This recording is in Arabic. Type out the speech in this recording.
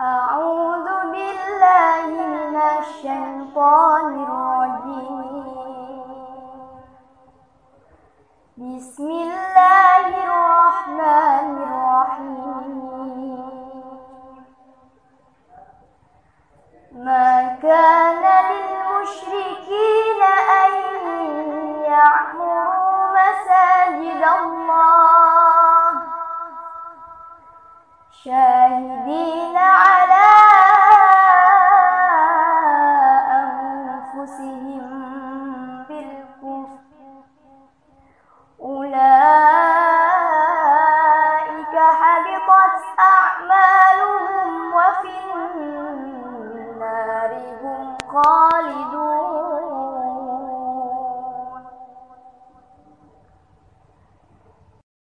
أعوذ بالله من الشيطان الرجيم. بسم الله الرحمن الرحيم. ما كان للمشركين أن يعمروا مساجد الله أنفسهم بالكفر. أولئك حبطت أعمالهم وفي النار هم خالدون.